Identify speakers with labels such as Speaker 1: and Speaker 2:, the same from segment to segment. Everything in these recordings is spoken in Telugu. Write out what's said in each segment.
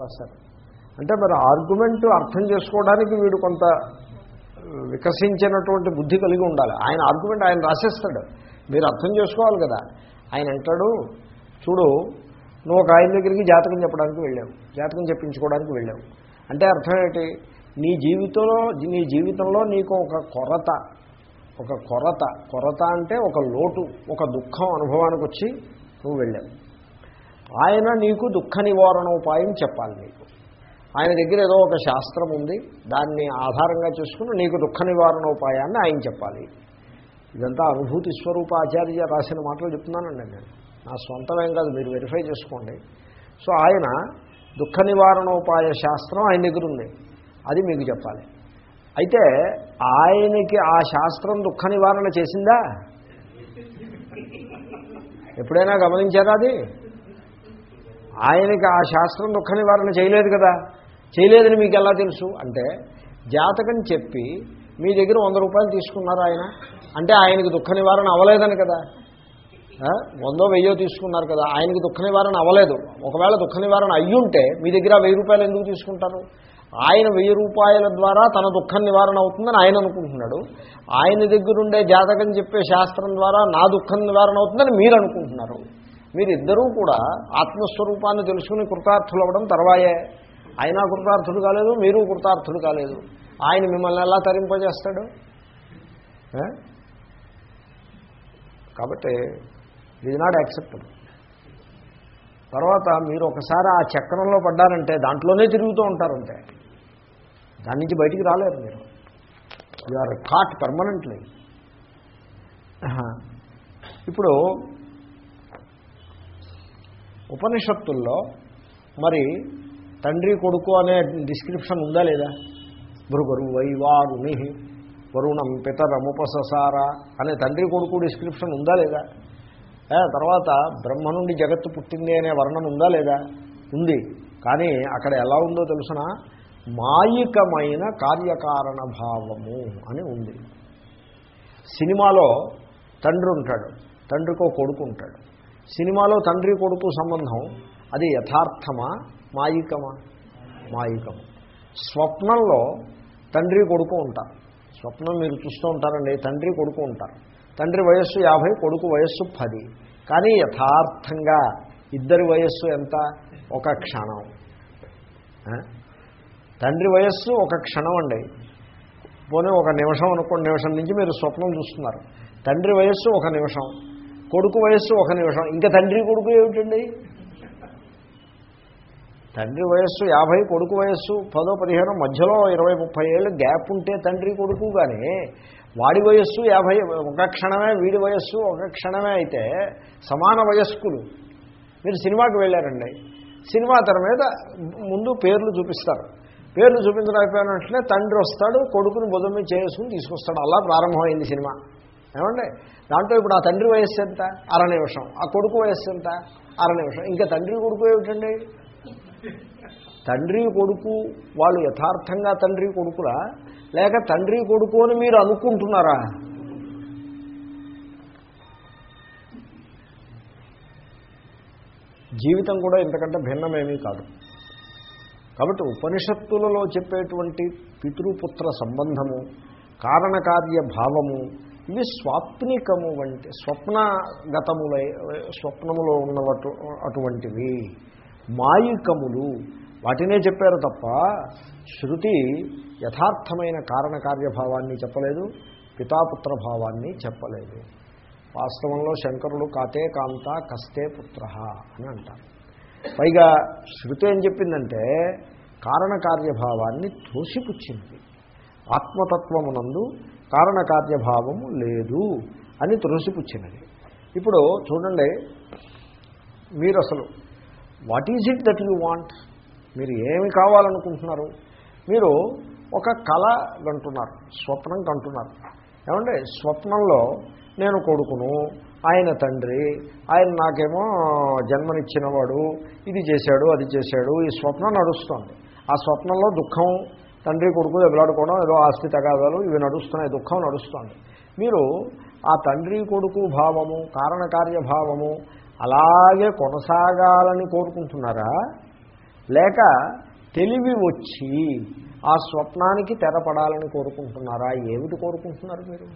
Speaker 1: రాశారు అంటే మరి ఆర్గ్యుమెంట్ అర్థం చేసుకోవడానికి వీడు కొంత వికసించినటువంటి బుద్ధి కలిగి ఉండాలి. ఆయన ఆర్గ్యుమెంట్ ఆయన రాసేస్తాడు. మీరు అర్థం చేసుకోవాలి కదా. ఆయన అంటాడు చూడు నువ్వు ఒక ఆయన దగ్గరికి జాతకం చెప్పడానికి వెళ్ళావు. జాతకం చెప్పించుకోవడానికి వెళ్ళావు. అంటే అర్థం ఏంటి? నీ జీవితంలో నీ జీవితంలో నీకు ఒక కొరత ఒక కొరత. కొరత అంటే ఒక లోటు ఒక దుఃఖం అనుభవానికి వచ్చి నువ్వు వెళ్ళావు. ఆయన నీకు దుఃఖ నివారణ ఉపాయం చెప్పాలి నీకు. ఆయన దగ్గర ఏదో ఒక శాస్త్రం ఉంది దాన్ని ఆధారంగా చేసుకుని నీకు దుఃఖ నివారణ ఉపాయాన్ని ఆయన చెప్పాలి. ఇదంతా అనుభూతి స్వరూప ఆచార్య రాసిన మాటలు చెప్తున్నానండి నేను. నా సొంతమేం కాదు మీరు వెరిఫై చేసుకోండి. సో ఆయన దుఃఖ నివారణోపాయ శాస్త్రం ఆయన దగ్గర ఉంది. అది మీకు చెప్పాలి. అయితే ఆయనకి ఆ శాస్త్రం దుఃఖ నివారణ చేసిందా? ఎప్పుడైనా గమనించారా అది? ఆయనకి ఆ శాస్త్రం దుఃఖ నివారణ చేయలేదు కదా. చేయలేదని మీకు ఎలా తెలుసు? అంటే జాతకం చెప్పి మీ దగ్గర వంద రూపాయలు తీసుకున్నారు ఆయన. అంటే ఆయనకి దుఃఖ నివారణ అవ్వలేదని కదా. వందో వెయ్యో తీసుకున్నారు కదా. ఆయనకి దుఃఖ నివారణ అవ్వలేదు. ఒకవేళ దుఃఖ నివారణ అయ్యుంటే మీ దగ్గర వెయ్యి రూపాయలు ఎందుకు తీసుకుంటారు? ఆయన వెయ్యి రూపాయల ద్వారా తన దుఃఖం నివారణ అవుతుందని ఆయన అనుకుంటున్నాడు. ఆయన దగ్గరుండే జాతకం చెప్పే శాస్త్రం ద్వారా నా దుఃఖం నివారణ అవుతుందని మీరు అనుకుంటున్నారు. మీరిద్దరూ కూడా ఆత్మస్వరూపాన్ని తెలుసుకుని కృతార్థులు అవ్వడం తర్వాయే. ఆయన కృతార్థుడు కాలేదు మీరు కృతార్థుడు కాలేదు. ఆయన మిమ్మల్ని ఎలా తరింపజేస్తాడు? కాబట్టి ఇది నాట్ యాక్సెప్టబుల్. తర్వాత మీరు ఒకసారి ఆ చక్రంలో పడ్డారంటే దాంట్లోనే తిరుగుతూ ఉంటారంటే దాని నుంచి బయటికి రాలేరు మీరు. యు ఆర్ కాట్ పర్మనెంట్లీ ఇప్పుడు ఉపనిషత్తుల్లో మరి తండ్రి కొడుకు అనే డిస్క్రిప్షన్ ఉందా లేదా? భృగరు వైవారుని వరుణం పితరముపససార అనే తండ్రి కొడుకు డిస్క్రిప్షన్ ఉందా లేదా? తర్వాత బ్రహ్మ నుండి జగత్తు పుట్టింది అనే వర్ణన ఉందా లేదా? ఉంది. కానీ అక్కడ ఎలా ఉందో తెలుసిన? మాయికమైన కార్యకారణ భావము అని ఉంది. సినిమాలో తండ్రి ఉంటాడు. తండ్రికో కొడుకు ఉంటాడు. సినిమాలో తండ్రి కొడుకు సంబంధం అది యథార్థమా? మాయికమా? మాయికము స్వప్నంలో తండ్రి కొడుకు ఉంటారు. స్వప్నం మీరు చూస్తూ ఉంటారండి తండ్రి కొడుకు ఉంటారు. తండ్రి వయస్సు యాభై కొడుకు వయస్సు పది. కానీ యథార్థంగా ఇద్దరి వయస్సు ఎంత? ఒక క్షణం. తండ్రి వయస్సు ఒక క్షణం అండి. పోనీ ఒక నిమిషం అనుకోండి నిమిషం నుంచి మీరు స్వప్నం చూస్తున్నారు. తండ్రి వయస్సు ఒక నిమిషం. కొడుకు వయస్సు ఒక నిమిషం. ఇంకా తండ్రి కొడుకు ఏమిటండి? తండ్రి వయస్సు యాభై కొడుకు వయస్సు పదో పదిహేను మధ్యలో ఇరవై ముప్పై ఏళ్ళు గ్యాప్ ఉంటే తండ్రి కొడుకు కానీ వాడి వయస్సు యాభై ఒక క్షణమే వీడి వయస్సు ఒక క్షణమే అయితే సమాన వయస్కులు. మీరు సినిమాకి వెళ్ళారండి. సినిమా తెర మీద ముందు పేర్లు చూపిస్తారు. పేర్లు చూపించడం వెంటనే తండ్రి వస్తాడు కొడుకుని బుధం చేసుకుని తీసుకొస్తాడు. అలా ప్రారంభమైంది సినిమా. ఏమండి? దాంట్లో ఇప్పుడు ఆ తండ్రి వయస్సు ఎంత? అర నిమిషం. ఆ కొడుకు వయస్సు ఎంత? అర నిమిషం. ఇంకా తండ్రి కొడుకు ఏమిటండి? తండ్రి కొడుకు వాళ్ళు యథార్థంగా తండ్రి కొడుకులా? లేక తండ్రి కొడుకు అని మీరు అనుకుంటున్నారా? జీవితం కూడా ఇంతకంటే భిన్నమేమీ కాదు. కాబట్టి ఉపనిషత్తులలో చెప్పేటువంటి పితృపుత్ర సంబంధము కారణకార్య భావము ఇవి స్వాప్నికము వంటి స్వప్నగతములై స్వప్నములో ఉన్నవటు అటువంటివి. మాయికములు. వాటినే చెప్పారు తప్ప శృతి యథార్థమైన కారణకార్యభావాన్ని చెప్పలేదు పితాపుత్ర భావాన్ని చెప్పలేదు. వాస్తవంలో శంకరుడు కాతే కాంత కస్తే పుత్ర అని అంటారు. పైగా శృతి ఏం చెప్పిందంటే కారణకార్యభావాన్ని తోసిపుచ్చింది. ఆత్మతత్వమునందు కారణకార్యభావము లేదు అని తులసిపుచ్చినది ఇప్పుడు చూడండి మీరు అసలు what is it that you want మీరు ఏమి కావాలనుకుంటున్నారు? మీరు ఒక కళ కంటున్నారు స్వప్నం కంటున్నారు ఏమంటే స్వప్నంలో నేను కొడుకును ఆయన తండ్రి ఆయన నాకేమో జన్మనిచ్చినవాడు ఇది చేశాడు అది చేశాడు ఈ స్వప్నం నడుస్తోంది. ఆ స్వప్నంలో దుఃఖం తండ్రి కొడుకు ఎదులాడుకోవడం ఏదో ఆస్తి తగాదాలు ఇవి నడుస్తున్నాయి దుఃఖం నడుస్తుంది. మీరు ఆ తండ్రి కొడుకు భావము కారణకార్యభావము అలాగే కొనసాగాలని కోరుకుంటున్నారా? లేక తెలివి వచ్చి ఆ స్వప్నానికి తెరపడాలని కోరుకుంటున్నారా? ఏమిటి కోరుకుంటున్నారు మీరు?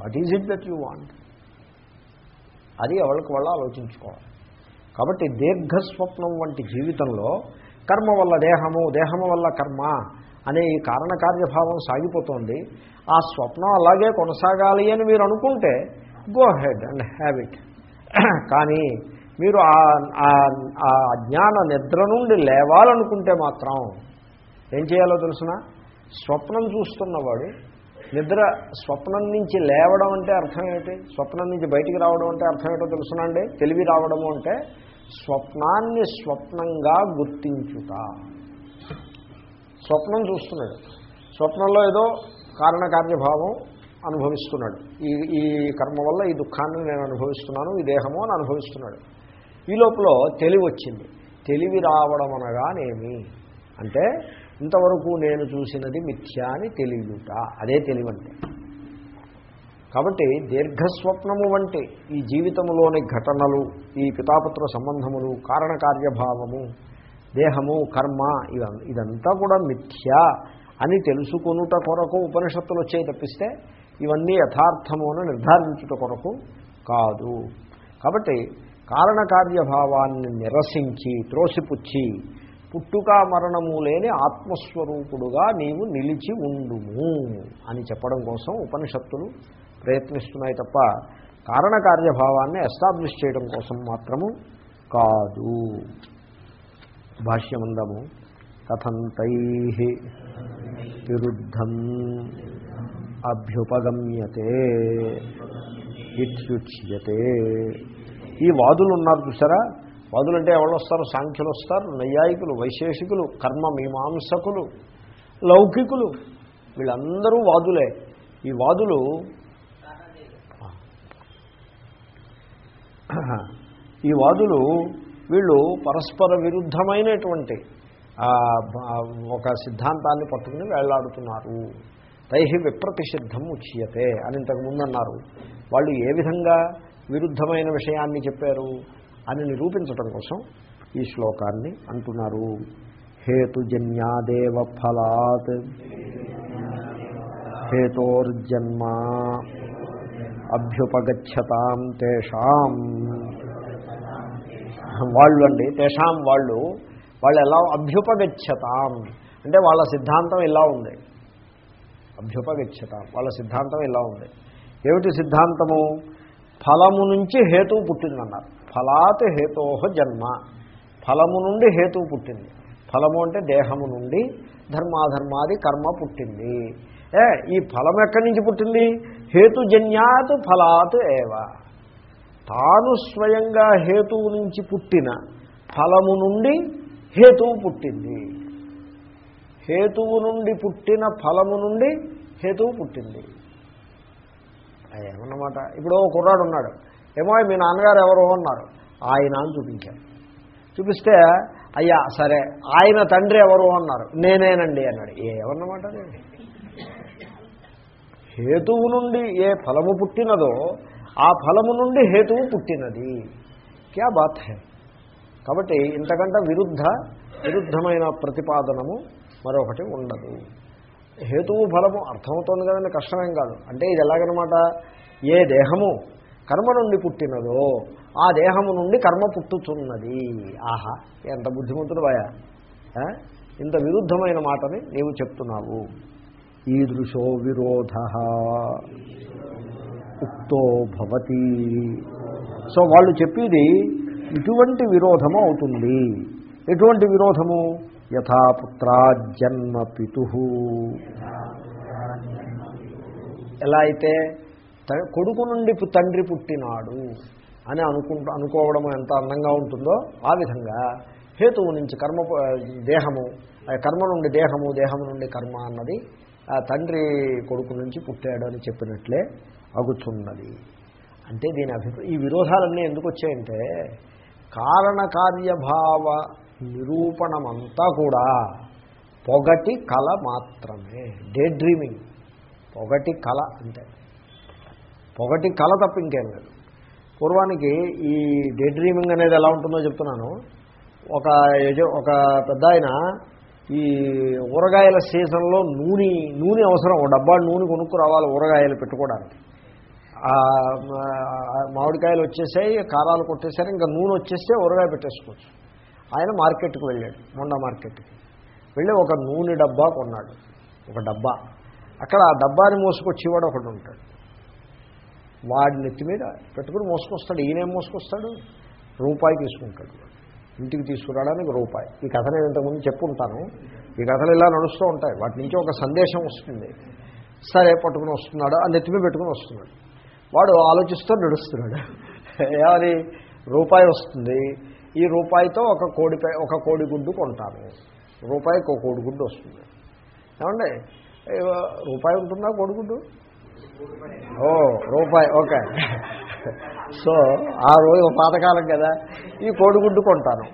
Speaker 1: What is it that you want అది ఎవరికి వల్ల ఆలోచించుకోవాలి. కాబట్టి దీర్ఘస్వప్నం వంటి జీవితంలో కర్మ వల్ల దేహము దేహము వల్ల కర్మ అనే ఈ కారణకార్యభావం సాగిపోతుంది. ఆ స్వప్నం అలాగే కొనసాగాలి అని మీరు అనుకుంటే go ahead and have it కానీ మీరు ఆ అజ్ఞాన నిద్ర నుండి లేవాలనుకుంటే మాత్రం ఏం చేయాలో తెలుసిన? స్వప్నం చూస్తున్నవాడు నిద్ర స్వప్నం నుంచి లేవడం అంటే అర్థం ఏమిటి? స్వప్నం నుంచి బయటికి రావడం అంటే అర్థం ఏంటో తెలుసునండి తెలివి రావడము అంటే స్వప్నాన్ని స్వప్నంగా గుర్తించుట. స్వప్నం చూస్తున్నాడు. స్వప్నంలో ఏదో కారణకార్యభావం అనుభవిస్తున్నాడు. ఈ ఈ కర్మ వల్ల ఈ దుఃఖాన్ని నేను అనుభవిస్తున్నాను ఈ దేహము అని అనుభవిస్తున్నాడు. ఈ లోపల తెలివి వచ్చింది. తెలివి రావడం అనగానేమి? అంటే ఇంతవరకు నేను చూసినది మిథ్యా అని తెలియట అదే తెలివంటే. కాబట్టి దీర్ఘస్వప్నము వంటి ఈ జీవితంలోని ఘటనలు ఈ పితాపుత్ర సంబంధములు కారణకార్యభావము దేహము కర్మ ఇదంతా కూడా మిథ్య అని తెలుసుకొనుట కొరకు ఉపనిషత్తులు వచ్చే తప్పిస్తే ఇవన్నీ యథార్థము అని నిర్ధారించుట కొరకు కాదు. కాబట్టి కారణకార్యభావాన్ని నిరసించి త్రోసిపుచ్చి పుట్టుక మరణము లేని ఆత్మస్వరూపుడుగా నీవు నిలిచి ఉండుము అని చెప్పడం కోసం ఉపనిషత్తులు ప్రయత్నిస్తున్నాయి తప్ప కారణకార్యభావాన్ని ఎస్టాబ్లిష్ చేయడం కోసం మాత్రము కాదు. భాష్యమందము కథంతై విరుద్ధం అభ్యుపగమ్యతే ఇత్యుచ్యతే. ఈ వాదులు ఉన్నారు చూసారా? వాదులు అంటే ఎవరు వస్తారు సాంఖ్యులు వస్తారు నైయాయికులు వైశేషికులు కర్మ మీమాంసకులు లౌకికులు. వీళ్ళందరూ వాదులే. ఈ వాదులు ఈ వాదులు వీళ్ళు పరస్పర విరుద్ధమైనటువంటి ఒక సిద్ధాంతాన్ని పట్టుకుని వేళ్ళాడుతున్నారు. తైహి విప్రతిషిద్ధం ఉచ్యతే అని ఇంతకుముందు అన్నారు. వాళ్ళు ఏ విధంగా విరుద్ధమైన విషయాన్ని చెప్పారు అని నిరూపించటం కోసం ఈ శ్లోకాన్ని అంటున్నారు. హేతుజన్యాదేవ ఫలాత్ హేతోర్జన్మా. అభ్యుపగచ్చతాం తేషాం. వాళ్ళు అండి తేషాం వాళ్ళు వాళ్ళు ఎలా అభ్యుపగచ్చతాం? అంటే వాళ్ళ సిద్ధాంతం ఇలా ఉంది. అభ్యుపగచ్చతాం వాళ్ళ సిద్ధాంతం ఇలా ఉంది. ఏమిటి సిద్ధాంతము? ఫలము నుంచి హేతువు పుట్టిందన్నారు. ఫలాత్ హేతోహ జన్మ. ఫలము నుండి హేతువు పుట్టింది. ఫలము అంటే దేహము నుండి ధర్మాధర్మాది కర్మ పుట్టింది. ఏ ఈ ఫలం ఎక్కడి నుంచి పుట్టింది? హేతుజన్యాత్ ఫలాత్ ఏవ. తాను స్వయంగా హేతువు నుంచి పుట్టిన ఫలము నుండి హేతువు పుట్టింది. హేతువు నుండి పుట్టిన ఫలము నుండి హేతువు పుట్టింది. ఏమన్నమాట? ఇప్పుడు ఓ కుర్రాడు ఉన్నాడు. ఏమో మీ నాన్నగారు ఎవరు అన్నారు. ఆయన అని చూపించారు. చూపిస్తే అయ్యా సరే ఆయన తండ్రి ఎవరు అన్నారు. నేనేనండి అన్నాడు. ఏమన్నమాట హేతువు నుండి ఏ ఫలము పుట్టినదో ఆ ఫలము నుండి హేతువు పుట్టినది. క్యా బాత్ హే? కాబట్టి ఇంతకంటే విరుద్ధ విరుద్ధమైన ప్రతిపాదనము మరొకటి ఉండదు. హేతువు ఫలము అర్థమవుతోంది కదండి కష్టమేం కాదు. అంటే ఇది ఎలాగనమాట? ఏ దేహము కర్మ నుండి పుట్టినదో ఆ దేహము నుండి కర్మ పుట్టుతున్నది. ఆహా ఎంత బుద్ధిమంతుడు బాయా? ఇంత విరుద్ధమైన మాటని నీవు చెప్తున్నావు. ఈదృశో విరోధ ఉక్తో భవతి సో వాళ్ళు చెప్పేది ఇటువంటి విరోధము అవుతుంది. ఎటువంటి విరోధము? యథాపుత్రాజన్మ పితు. ఎలా అయితే కొడుకు నుండి తండ్రి పుట్టినాడు అని అనుకుంటూ అనుకోవడం ఎంత అందంగా ఉంటుందో ఆ విధంగా హేతువు నుంచి కర్మ దేహము కర్మ నుండి దేహము దేహము నుండి కర్మ అన్నది ఆ తండ్రి కొడుకు నుంచి పుట్టాడు అని చెప్పినట్లే అగుచున్నది. అంటే దీని అభిప్రాయం ఈ విరోధాలన్నీ ఎందుకు వచ్చాయంటే కారణకార్యభావ నిరూపణమంతా కూడా పొగటి కళ మాత్రమే. డే డ్రీమింగ్ పొగటి కళ అంటే పొగటి కళ తప్ప ఇంకేం లేదు. పూర్వానికి ఈ డే డ్రీమింగ్ అనేది ఎలా ఉంటుందో చెప్తున్నాను. ఒక ఒక పెద్ద ఆయన ఈ ఊరగాయల సీజన్లో నూనె నూనె అవసరం. ఒక డబ్బా నూనె కొనుక్కు రావాలి ఊరగాయలు పెట్టుకోవడానికి. మామిడికాయలు వచ్చేసాయి కారాలు కొట్టేసారు ఇంకా నూనె వచ్చేస్తే ఊరగాయ పెట్టేసుకోవచ్చు. ఆయన మార్కెట్కి వెళ్ళాడు మొండ మార్కెట్కి. వెళ్ళి ఒక నూనె డబ్బా కొన్నాడు ఒక డబ్బా. అక్కడ ఆ డబ్బాని మోసుకొచ్చేవాడు ఒకడు ఉంటాడు. వాడి నెత్తి మీద పెట్టుకుని మోసుకొస్తాడు ఈయనేం మోసుకొస్తాడు? రూపాయి తీసుకుంటాడు ఇంటికి తీసుకురావడానికి రూపాయి. ఈ కథ నేను ఇంతకుముందు చెప్పుకుంటాను ఈ కథలు ఇలా నడుస్తూ ఉంటాయి. వాటి నుంచి ఒక సందేశం వస్తుంది. సరే పట్టుకుని వస్తున్నాడు. ఆ నెత్తిమి పెట్టుకుని వస్తున్నాడు. వాడు ఆలోచిస్తూ నడుస్తున్నాడు. ఏమని? రూపాయి వస్తుంది. ఈ రూపాయితో ఒక కోడిపై ఒక కోడిగుడ్డు కొంటాను. రూపాయికి ఒక కోడిగుడ్డు వస్తుంది. ఏమండి? రూపాయి ఉంటుందా కోడిగుడ్డు ఓ రూపాయి. ఓకే. సో ఆ రోజు పాతకాలం కదా ఈ కోడిగుడ్డు కొంటాను.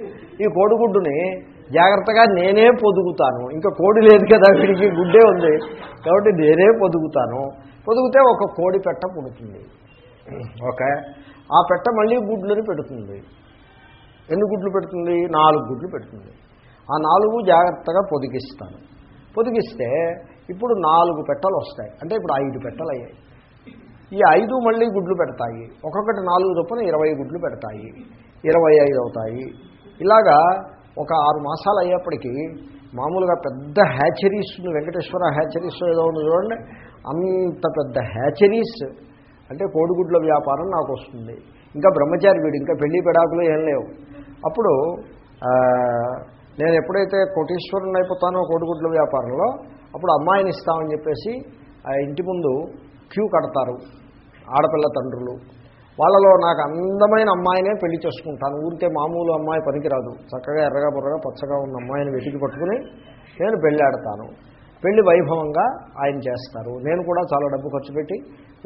Speaker 1: ఈ కోడిగుడ్డుని జాగ్రత్తగా నేనే పొదుగుతాను. ఇంకా కోడి లేదు కదా వీడికి గుడ్డే ఉంది. కాబట్టి నేనే పొదుగుతాను. పొదిగితే ఒక కోడి పెట్ట పుడుతుంది. ఓకే? ఆ పెట్ట మళ్ళీ గుడ్లని పెడుతుంది. ఎన్ని గుడ్లు పెడుతుంది? నాలుగు గుడ్లు పెడుతుంది. ఆ నాలుగు జాగ్రత్తగా పొదిగిస్తాను. పొదిగిస్తే ఇప్పుడు నాలుగు పెట్టలు వస్తాయి. అంటే ఇప్పుడు ఐదు పెట్టలు అయ్యాయి ఈ ఐదు మళ్ళీ గుడ్లు పెడతాయి. ఒక్కొక్కటి నాలుగు చొప్పున ఇరవై గుడ్లు పెడతాయి. ఇరవై ఐదు అవుతాయి. ఇలాగా ఒక ఆరు మాసాలు అయ్యేప్పటికీ మామూలుగా పెద్ద హ్యాచరీస్ వెంకటేశ్వర హ్యాచరీస్ ఏదో ఉంది చూడండి. అంత పెద్ద హ్యాచరీస్ అంటే కోడిగుడ్ల వ్యాపారం నాకు వస్తుంది. ఇంకా బ్రహ్మచారి వీడు ఇంకా పెళ్ళి పెడాకులు ఏం లేవు. అప్పుడు నేను ఎప్పుడైతే కోటీశ్వరుని అయిపోతానో కోడిగుడ్ల వ్యాపారంలో అప్పుడు అమ్మాయిని ఇస్తామని చెప్పేసి ఆ ఇంటి ముందు క్యూ కడతారు ఆడపిల్ల తండ్రులు. వాళ్ళలో నాకు అందమైన అమ్మాయినే పెళ్ళి చేసుకుంటాను. ఊరికే మామూలు అమ్మాయి పనికిరాదు. చక్కగా ఎర్రగా బుర్రగా పచ్చగా ఉన్న అమ్మాయిని వెతికి పట్టుకుని నేను పెళ్ళాడతాను పెళ్ళి వైభవంగా ఆయన చేస్తారు. నేను కూడా చాలా డబ్బు ఖర్చు పెట్టి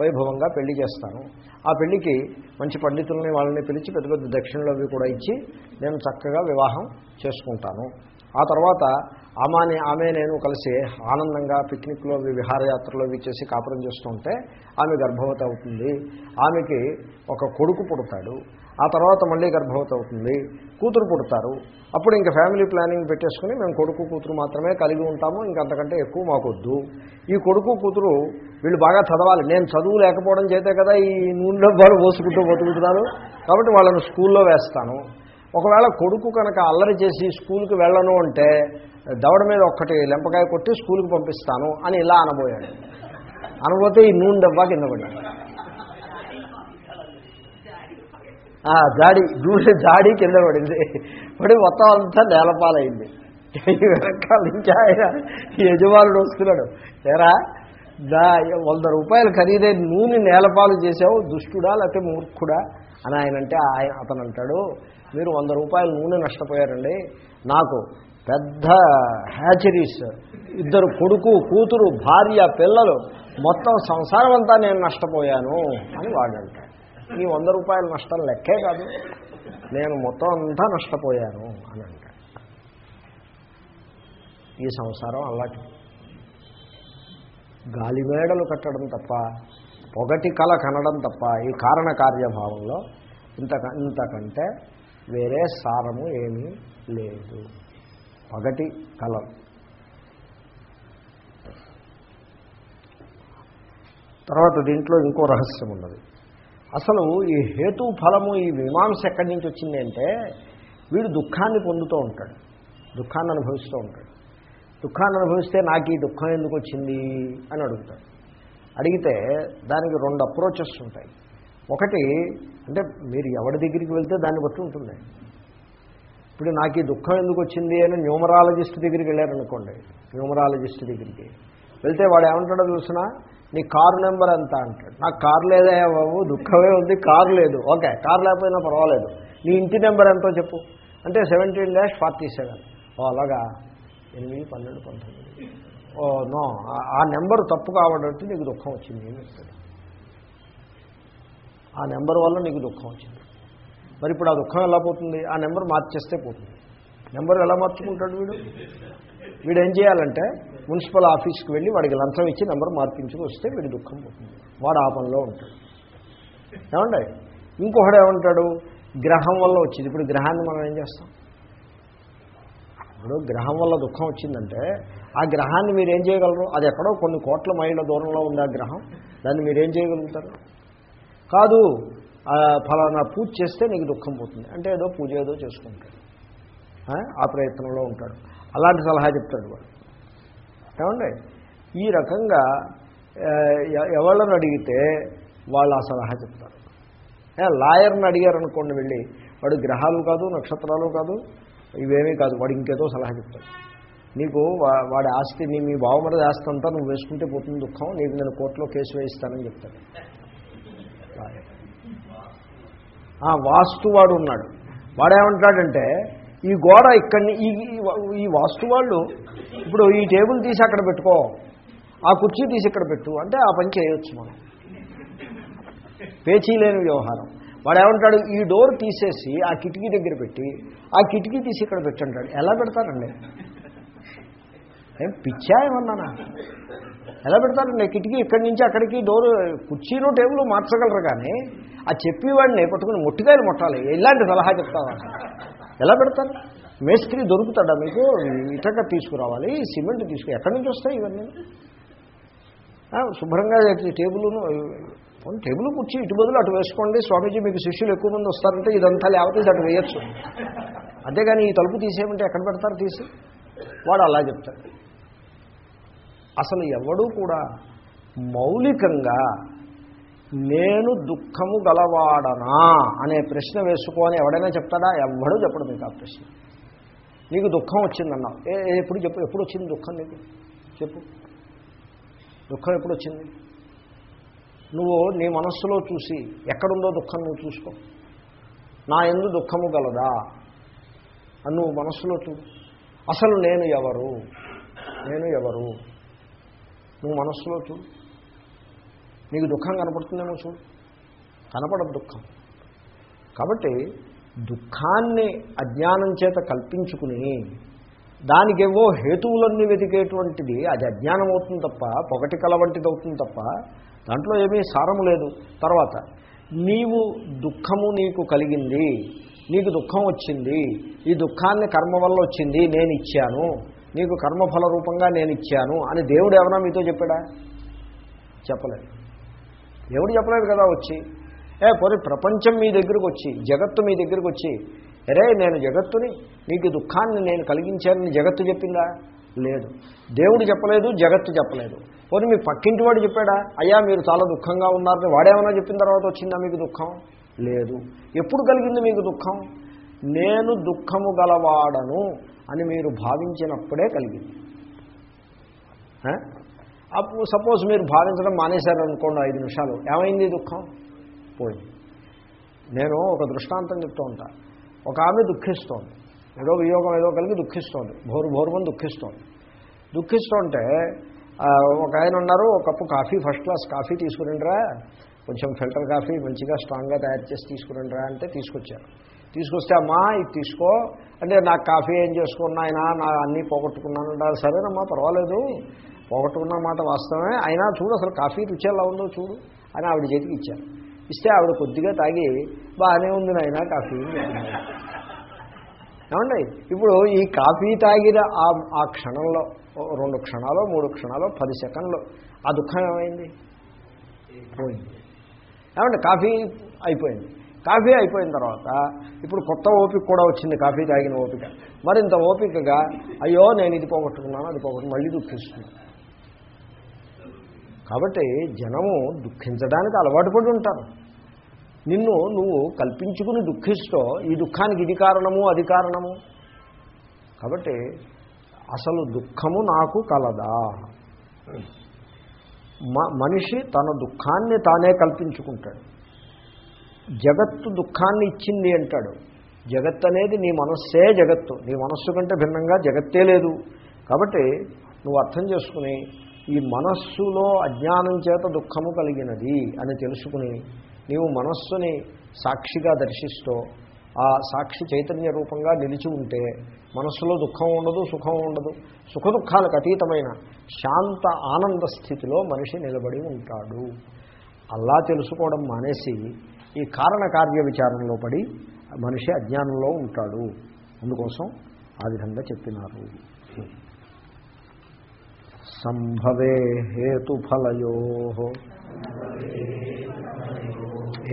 Speaker 1: వైభవంగా పెళ్ళి చేస్తాను. ఆ పెళ్ళికి మంచి పండితుల్ని వాళ్ళని పిలిచి పెద్ద పెద్ద దక్షిణలు అవి కూడా ఇచ్చి నేను చక్కగా వివాహం చేసుకుంటాను. ఆ తర్వాత ఆమెని ఆమె నేను కలిసి ఆనందంగా పిక్నిక్లో విహారయాత్రలో అవి చేసి కాపురం చేస్తుంటే ఆమె గర్భవతి అవుతుంది. ఆమెకి ఒక కొడుకు పుడతాడు. ఆ తర్వాత మళ్ళీ గర్భవతి అవుతుంది. కూతురు పుడతారు. అప్పుడు ఇంకా ఫ్యామిలీ ప్లానింగ్ పెట్టేసుకుని మేము కొడుకు కూతురు మాత్రమే కలిగి ఉంటాము. ఇంకంతకంటే ఎక్కువ మాకొద్దు. ఈ కొడుకు కూతురు వీళ్ళు బాగా చదవాలి. నేను చదువు లేకపోవడం చేతే కదా ఈ నూనె డబ్బాలు పోసుకుంటూ బతుకుతున్నారు. కాబట్టి వాళ్ళని స్కూల్లో వేస్తాను. ఒకవేళ కొడుకు కనుక అల్లరి చేసి స్కూల్కి వెళ్ళను అంటే దవడ మీద ఒక్కటి లెంపకాయ కొట్టి స్కూల్కి పంపిస్తాను అని ఇలా అనబోయాడు. అనబోతే ఈ నూనె డబ్బా కింద పడ్డాడు ఆ, జాడి నూనె జాడి కింద పడింది. పడి మొత్తం అంతా నేలపాలైంది. వెనకాల నుంచి ఆయన యజమానుడు వస్తున్నాడు. ఎరా దా వంద రూపాయలు ఖరీదైన నూనె నేలపాలు చేసావు దుష్టుడా లేకపోతే మూర్ఖుడా? అని ఆయన అంటే ఆయన అతను అంటాడు మీరు వంద రూపాయలు నూనె నష్టపోయారండి. నాకు పెద్ద హ్యాచరీస్ ఇద్దరు కొడుకు కూతురు భార్య పిల్లలు. మొత్తం సంసారం అంతా నేను నష్టపోయాను అని వాడంటాడు. ఈ వంద రూపాయల నష్టం లెక్కే కాదు. నేను మొత్తం అంతా నష్టపోయాను అని అంటాడు. ఈ సంసారం అలాంటి గాలిమేడలు కట్టడం తప్ప పొగటి కళ కనడం తప్ప ఈ కారణ కార్యభావంలో ఇంత ఇంతకంటే వేరే సారము ఏమీ లేదు. పగటి కళ. తర్వాత దీంట్లో ఇంకో రహస్యం ఉన్నది. అసలు ఈ హేతు ఫలము ఈ మీమాంస ఎక్కడి నుంచి వచ్చింది అంటే వీడు దుఃఖాన్ని పొందుతూ ఉంటాడు. దుఃఖాన్ని అనుభవిస్తూ ఉంటాడు. దుఃఖాన్ని అనుభవిస్తే నాకు ఈ దుఃఖం ఎందుకు వచ్చింది అని అడుగుతాడు. అడిగితే దానికి రెండు అప్రోచెస్ ఉంటాయి. ఒకటి అంటే మీరు ఎవరి దగ్గరికి వెళ్తే దాన్ని బట్టి ఉంటుంది. ఇప్పుడు నాకు ఈ దుఃఖం ఎందుకు వచ్చింది అని న్యూమరాలజిస్ట్ దగ్గరికి వెళ్ళారనుకోండి న్యూమరాలజిస్ట్ దగ్గరికి. వెళ్తే వాడు ఏమంటాడో చూసినా నీ కారు నెంబర్ ఎంత అంటాడు. నాకు కారు లేదే బాబు? దుఃఖమే ఉంది కారు లేదు. ఓకే కారు లేకపోయినా పర్వాలేదు. నీ ఇంటి నెంబర్ ఎంతో చెప్పు. అంటే సెవెంటీన్ డాష్ ఫార్టీ సెవెన్. ఓ అలాగా. ఎనిమిది పన్నెండు పంతొమ్మిది. Oh no. ఆ- నెంబర్ తప్పు కావడంటే నీకు దుఃఖం వచ్చింది అని చెప్తాడు. ఆ నెంబర్ వల్ల నీకు దుఃఖం వచ్చింది. మరి ఇప్పుడు ఆ దుఃఖం ఎలా పోతుంది? ఆ నెంబర్ మార్చేస్తే పోతుంది. నెంబర్ ఎలా మార్చుకుంటాడు వీడు? వీడు ఏం చేయాలంటే మున్సిపల్ ఆఫీస్కి వెళ్ళి వాడికి లంచం ఇచ్చి నెంబర్ మార్పించుకు వస్తే వీడి దుఃఖం పోతుంది. వాడు ఆ పనిలో ఉంటాడు. ఏమండి? ఇంకొకడు ఏమంటాడు? గ్రహం వల్ల వచ్చింది. ఇప్పుడు గ్రహాన్ని మనం ఏం చేస్తాం? ఇప్పుడు గ్రహం వల్ల దుఃఖం వచ్చిందంటే ఆ గ్రహాన్ని మీరు ఏం చేయగలరు? అది ఎక్కడో కొన్ని కోట్ల మైళ్ళ దూరంలో ఉంది ఆ గ్రహం? దాన్ని మీరేం చేయగలుగుతారు? కాదు. ఫలానా పూజ చేస్తే నీకు దుఃఖం పోతుంది. అంటే ఏదో పూజ ఏదో చేసుకుంటాడు. ఆ, ప్రయత్నంలో ఉంటాడు. అలాంటి సలహా చెప్తాడు వాడు. ఏమండి? ఈ రకంగా ఎ- ఎవళ్ళని అడిగితే వాళ్ళు ఆ సలహా చెప్తారు. లాయర్ని అడిగారు అనుకోండి వెళ్ళి వాడు గ్రహాలు కాదు నక్షత్రాలు కాదు ఇవేమీ కాదు వాడు ఇంకేదో సలహా చెప్తాడు. నీకు వా- వాడి ఆస్తిని మీ బావమరది ఆస్తి అంతా నువ్వు వేసుకుంటే పోతుంది దుఃఖం నీకు నేను కోర్టులో కేసు వేయిస్తానని చెప్తాడు లాయర్. ఆ, వాస్తువాడు ఉన్నాడు వాడేమంటాడంటే ఈ గోడ ఇక్కడిని ఈ ఈ- వాస్తు వాళ్ళు ఇప్పుడు ఈ టేబుల్ తీసి అక్కడ పెట్టుకో ఆ కుర్చీ తీసి ఇక్కడ పెట్టు అంటే ఆ పని చేయొచ్చు మనం. పేచీ లేని వ్యవహారం. వాడు ఏమంటాడు ఈ డోర్ తీసేసి ఆ కిటికీ దగ్గర పెట్టి ఆ కిటికీ తీసి ఇక్కడ పెట్టంటాడు. ఎలా పెడతారండి? ఏం పిచ్చా ఏమన్నానా? ఎలా పెడతారండి కిటికీ ఇక్కడి నుంచి అక్కడికి డోర్ కుర్చీలు టేబుల్ మార్చగలరు కానీ ఆ చెప్పేవాడిని పట్టుకుని ముట్టికాయలు ముట్టాలి. ఇలాంటి సలహా చెప్తావా? ఎలా పెడతారు? మేస్త్రి దొరుకుతాడా మీకు? ఇటక తీసుకురావాలి సిమెంట్ తీసుకు ఎక్కడి నుంచి వస్తాయి ఇవన్నీ? శుభ్రంగా టేబుల్ను టేబుల్ కుర్చీ ఇటు బదులు అటు వేసుకోండి. స్వామీజీ మీకు శిష్యులు ఎక్కువ మంది వస్తారంటే ఇదంతా లేకపోతే అటు వేయచ్చు. అంతేగాని ఈ తలుపు తీసేయమంటే ఎక్కడ పెడతారు తీసి? వాడు అలా చెప్తాడు. అసలు ఎవడూ కూడా మౌలికంగా నేను దుఃఖము గలవాడనా అనే ప్రశ్న వేసుకొని ఎవడైనా చెప్తాడా? ఎవడూ చెప్పడు మీకు ఆ ప్రశ్న. నీకు దుఃఖం వచ్చిందన్నావు. ఏ ఏ, ఎప్పుడు చెప్పు ఎప్పుడు వచ్చింది దుఃఖం నీకు? చెప్పు. దుఃఖం ఎప్పుడు వచ్చింది? నువ్వు నీ మనస్సులో చూసి ఎక్కడుందో దుఃఖం నువ్వు చూసుకో. నా ఎందు దుఃఖము గలదా? అని నువ్వు మనస్సులో చూ అసలు నేను ఎవరు? నేను ఎవరు? నువ్వు మనస్సులో చూడు. నీకు దుఃఖం కనపడుతుందేమో చూడు. కనపడదు దుఃఖం. కాబట్టి దుఃఖాన్ని అజ్ఞానం చేత కల్పించుకుని దానికేవో హేతువులన్నీ వెతికేటువంటిది అది అజ్ఞానం అవుతుంది తప్ప పొగటి కల వంటిది అవుతుంది తప్ప దాంట్లో ఏమీ సారము లేదు. తర్వాత నీవు దుఃఖము నీకు కలిగింది నీకు దుఃఖం వచ్చింది ఈ దుఃఖాన్ని కర్మ వల్ల వచ్చింది నేను ఇచ్చాను. నీకు కర్మఫల రూపంగా నేను ఇచ్చాను అని దేవుడు ఏమన్నా మీతో చెప్పాడా? చెప్పలేదు. దేవుడు చెప్పలేదు కదా వచ్చి ఏ పోనీ ప్రపంచం మీ దగ్గరకు వచ్చి జగత్తు మీ దగ్గరకు వచ్చి అరే నేను జగత్తుని నీకు దుఃఖాన్ని నేను కలిగించానని జగత్తు చెప్పిందా? లేదు. దేవుడు చెప్పలేదు జగత్తు చెప్పలేదు. పోనీ మీ పక్కింటి వాడు చెప్పాడా? అయ్యా మీరు చాలా దుఃఖంగా ఉన్నారని వాడేమన్నా చెప్పిన తర్వాత వచ్చిందా మీకు దుఃఖం? లేదు. ఎప్పుడు కలిగింది మీకు దుఃఖం? నేను దుఃఖము గలవాడను అని మీరు భావించినప్పుడే కలిగింది. అప్పుడు సపోజ్ మీరు భావించడం మానేశారు అనుకోండి ఐదు నిమిషాలు. ఏమైంది దుఃఖం? పోయింది. నేను ఒక దృష్టాంతం చెప్తూ ఉంటా. ఒక ఆమె దుఃఖిస్తోంది. ఏదో వియోగం ఏదో కలిగి దుఃఖిస్తోంది. భోరు భోరుమని దుఃఖిస్తోంది. దుఃఖిస్తుంటే ఒక ఆయన ఉన్నారు ఒక cup coffee first class coffee తీసుకురండిరా కొంచెం ఫిల్టర్ కాఫీ మంచిగా స్ట్రాంగ్గా తయారు చేసి తీసుకురండిరా అంటే తీసుకొచ్చారు. తీసుకొస్తే అమ్మా ఇది తీసుకో. అంటే నాకు కాఫీ ఏం చేసుకున్నాయినా నా అన్నీ పోగొట్టుకున్నాను. అంటారు. సరేనమ్మా పర్వాలేదు. పోగొట్టుకున్న మాట వాస్తవమే. అయినా చూడు అసలు కాఫీ రుచి ఎలా ఉందో చూడు. అని ఆవిడ చేతికి ఇచ్చారు. ఇస్తే ఆవిడ కొద్దిగా తాగి బాగానే ఉంది నాయన కాఫీ. ఏమండి? ఇప్పుడు ఈ కాఫీ తాగిన ఆ ఆ క్షణంలో రెండు క్షణాలు మూడు క్షణాలు పది సెకండ్లు ఆ దుఃఖం ఏమైంది? పోయింది. ఏమంటే కాఫీ అయిపోయింది. కాఫీ అయిపోయిన తర్వాత ఇప్పుడు కొత్త ఓపిక కూడా వచ్చింది కాఫీ తాగిన ఓపిక. మరింత ఓపికగా అయ్యో నేను ఇది పోగొట్టుకున్నాను అది పోగొట్టు మళ్ళీ దుఃఖిస్తున్నాను కాబట్టి జనము దుఃఖించడానికి అలవాటు పడి ఉంటారు. నిన్ను నువ్వు కల్పించుకుని దుఃఖిస్తూ ఈ దుఃఖానికి ఇది కారణము అది కారణము. కాబట్టి అసలు దుఃఖము నాకు కలదా? మ- మనిషి తన దుఃఖాన్ని తానే కల్పించుకుంటాడు. జగత్తు దుఃఖాన్ని ఇచ్చింది అంటాడు. జగత్ అనేది నీ మనస్సే జగత్తు. నీ మనస్సు కంటే భిన్నంగా జగత్తే లేదు. కాబట్టి నువ్వు అర్థం చేసుకుని ఈ మనస్సులో అజ్ఞానం చేత దుఃఖము కలిగినది అని తెలుసుకుని నీవు మనస్సుని సాక్షిగా దర్శిస్తూ ఆ సాక్షి చైతన్య రూపంగా నిలిచి ఉంటే మనస్సులో దుఃఖం ఉండదు సుఖం ఉండదు. సుఖ దుఃఖాలకు అతీతమైన శాంత ఆనంద స్థితిలో మనిషి నిలబడి ఉంటాడు. అలా తెలుసుకోవడం మానేసి ఈ కారణ కార్య విచారంలో పడి మనిషి అజ్ఞానంలో ఉంటాడు. అందుకోసం ఆ విధంగా చెప్పినారు. సంభవే హేతుఫలయో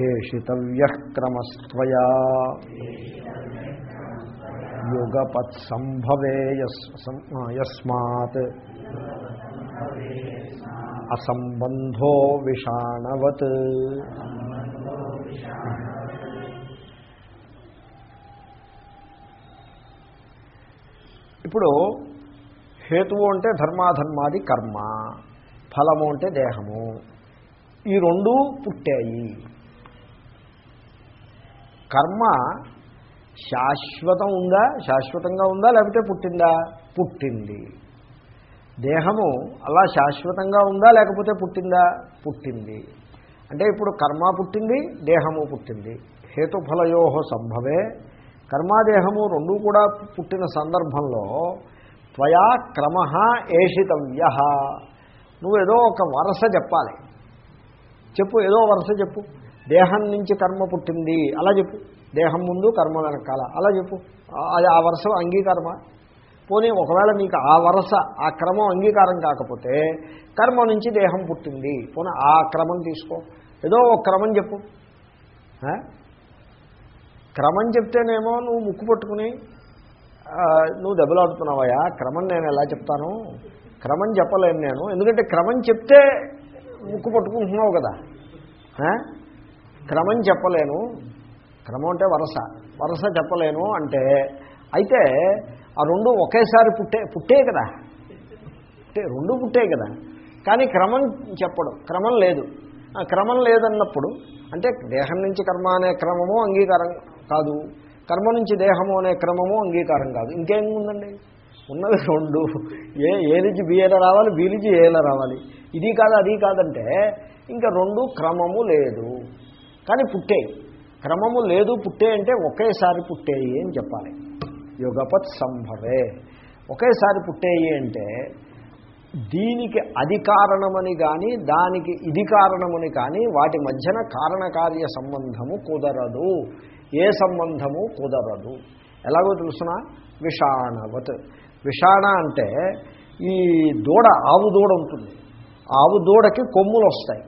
Speaker 1: ఏషితవ్యక్రమస్త్వయా యుగపత్ సంభవే యస్మాత్ అసంబంధో విషాణవత్ ఇప్పుడు హేతువు అంటే ధర్మాధర్మాది కర్మ ఫలము అంటే దేహము. ఈ రెండూ పుట్టాయి. కర్మ శాశ్వతం ఉందా శాశ్వతంగా ఉందా లేకపోతే పుట్టిందా? పుట్టింది. దేహము అలా శాశ్వతంగా ఉందా లేకపోతే పుట్టిందా? పుట్టింది. అంటే ఇప్పుడు కర్మ పుట్టింది దేహము పుట్టింది. హేతుఫలయోహ సంభవే. కర్మాదేహము రెండూ కూడా పుట్టిన సందర్భంలో త్వయా క్రమ ఏషితవ్య. నువ్వేదో ఒక వరస చెప్పాలి. చెప్పు ఏదో వరస చెప్పు. దేహం నుంచి కర్మ పుట్టింది అలా చెప్పు. దేహం ముందు కర్మ వెనకాల అలా చెప్పు. అది ఆ వరుస అంగీకారమా? పోనీ ఒకవేళ నీకు ఆ వరస ఆ క్రమం అంగీకారం కాకపోతే కర్మ నుంచి దేహం పుట్టింది. పోనీ ఆ క్రమం తీసుకో. ఏదో ఒక క్రమం చెప్పు. క్రమం చెప్తేనేమో నువ్వు ముక్కు పట్టుకుని నువ్వు దెబ్బలాడుతున్నావయ్యా క్రమం నేను ఎలా చెప్తాను? క్రమం చెప్పలేను నేను. ఎందుకంటే క్రమం చెప్తే ముక్కు పట్టుకుంటున్నావు కదా. క్రమం చెప్పలేను. క్రమం అంటే వరస. వరస చెప్పలేను అంటే అయితే ఆ రెండు ఒకేసారి పుట్టే పుట్టే కదా. పుట్టే రెండు పుట్టే కదా. కానీ క్రమం చెప్పడం. క్రమం లేదు. క్రమం లేదన్నప్పుడు అంటే దేహం నుంచి కర్మ అనే క్రమము అంగీకారం కాదు. కర్మ నుంచి దేహము అనే క్రమము అంగీకారం కాదు. ఇంకేం ఉందండి ఉన్నది రెండు. ఏ ఏ నుంచి బిఏలా రావాలి బి నుంచి ఏలా రావాలి. ఇది కాదు అది కాదంటే ఇంకా రెండు క్రమము లేదు. కానీ పుట్టే. క్రమము లేదు పుట్టే అంటే ఒకేసారి పుట్టేయి అని చెప్పాలి. యుగపత్ సంభవే. ఒకేసారి పుట్టేయి అంటే దీనికి అది కారణమని కానీ దానికి ఇది కారణమని కానీ వాటి మధ్యన కారణకార్య సంబంధము కుదరదు. ఏ సంబంధము కుదరదు. ఎలాగో తెలుసిన? విషాణవత్. విషాణ అంటే ఈ దూడ ఆవు దూడ ఉంటుంది. ఆవు దూడకి కొమ్ములు వస్తాయి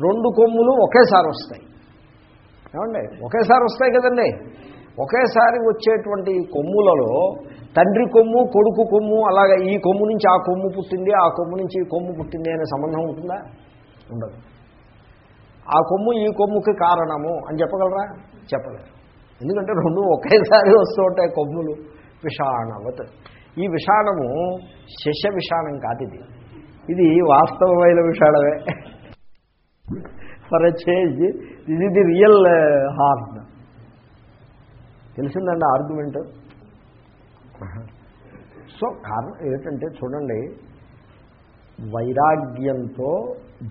Speaker 1: రెండు కొమ్ములు ఒకేసారి వస్తాయి ఏమండి? ఒకేసారి వస్తాయి కదండి. ఒకేసారి వచ్చేటువంటి కొమ్ములలో తండ్రి కొమ్ము కొడుకు కొమ్ము అలాగే ఈ కొమ్ము నుంచి ఆ కొమ్ము పుట్టింది ఆ కొమ్ము నుంచి ఈ కొమ్ము పుట్టింది అనే సంబంధం ఉంటుందా? ఉండదు. ఆ కొమ్ము ఈ కొమ్ముకి కారణము అని చెప్పగలరా? చెప్పలేరు ఎందుకంటే రెండు ఒకేసారి వస్తూ ఉంటాయి కొమ్ములు విషాణవత్ ఈ విషాణము శశ విషాణం కాదు ఇది. ఇది వాస్తవమైన విషాణమే. ఫర్ ఎ చేంజ్ ఇది ది రియల్ హార్న్ తెలిసిందండి ఆర్గ్యుమెంట్ సో కారణం ఏంటంటే చూడండి వైరాగ్యంతో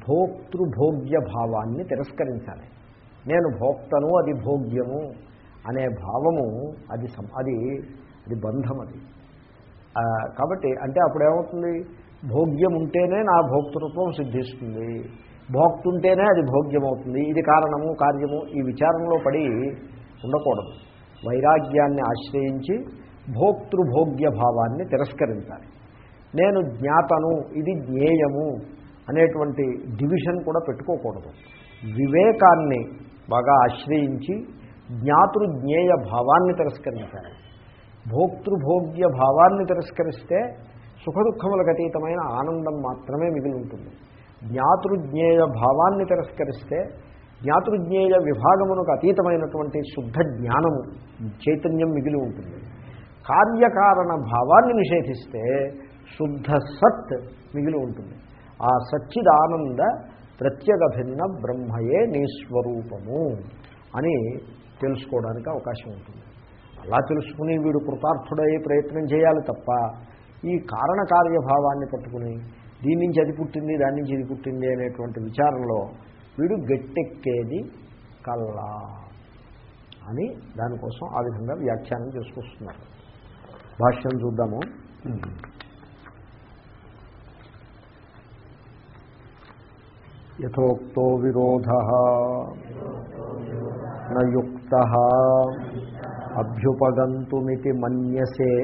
Speaker 1: భోక్తృభోగ్య భావాన్ని తిరస్కరించాలి. నేను భోక్తను అది భోగ్యము. అనే భావము అది అది అది బంధం అది. కాబట్టి అంటే అప్పుడేమవుతుంది? భోగ్యం ఉంటేనే నా భోక్తృత్వం సిద్ధిస్తుంది. భోక్తుంటేనే అది భోగ్యమవుతుంది. ఇది కారణము కార్యము ఈ విచారంలో పడి ఉండకూడదు. వైరాగ్యాన్ని ఆశ్రయించి భోక్తృభోగ్య భావాన్ని తిరస్కరించాలి. నేను జ్ఞాతను ఇది జ్ఞేయము అనేటువంటి డివిజన్ కూడా పెట్టుకోకూడదు. వివేకాన్ని బాగా ఆశ్రయించి జ్ఞాతృజ్ఞేయ భావాన్ని తిరస్కరించాలి. భోక్తృభోగ్య భావాన్ని తిరస్కరిస్తే సుఖదుఖములకు అతీతమైన ఆనందం మాత్రమే మిగిలి ఉంటుంది జ్ఞాతృజ్ఞేయ భావాన్ని తిరస్కరిస్తే జ్ఞాతృజ్ఞేయ విభాగమునకు అతీతమైనటువంటి శుద్ధ జ్ఞానము చైతన్యం మిగిలి ఉంటుంది. కార్యకారణ భావాన్ని నిషేధిస్తే శుద్ధ సత్ మిగిలి ఉంటుంది. ఆ సచ్చిదానంద ప్రత్యేక భిన్న బ్రహ్మయే నీస్వరూపము అని తెలుసుకోవడానికి అవకాశం ఉంటుంది. అలా తెలుసుకుని వీడు కృతార్థుడయ్యే ప్రయత్నం చేయాలి తప్ప ఈ కారణకార్యభావాన్ని పట్టుకుని దీని నుంచి అది పుట్టింది దాని నుంచి ఇది పుట్టింది అనేటువంటి విచారంలో వీడు గట్టెక్కేది కల్లా అని దానికోసం ఆ విధంగా వ్యాఖ్యానం చేసుకొస్తున్నారు. భాష్యం చూద్దాము. యథోక్తో విరోధ నయుక్త అభ్యుపగంతుమితి మన్యసే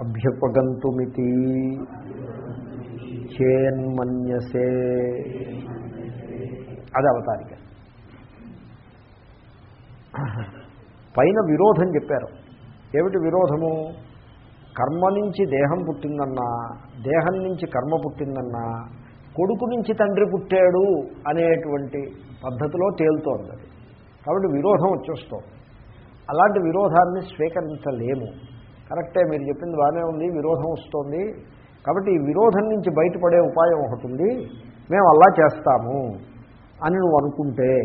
Speaker 1: అభ్యుపగంతుమితి చేన్మన్యసే. అది అవతారిక. పైన విరోధం చెప్పారు. ఏమిటి విరోధము? కర్మ నుంచి దేహం పుట్టిందన్నా దేహం నుంచి కర్మ పుట్టిందన్నా కొడుకు నుంచి తండ్రి పుట్టాడు అనేటువంటి పద్ధతిలో తేలుతోంది అది. కాబట్టి విరోధం వచ్చేస్తోంది. అలాంటి విరోధాన్ని స్వీకరించలేము. కరెక్టే మీరు చెప్పింది బాగానే ఉంది విరోధం వస్తుంది. కాబట్టి ఈ విరోధం నుంచి బయటపడే ఉపాయం ఒకటి ఉంది. మేము అలా చేస్తాము అని నువ్వు అనుకుంటే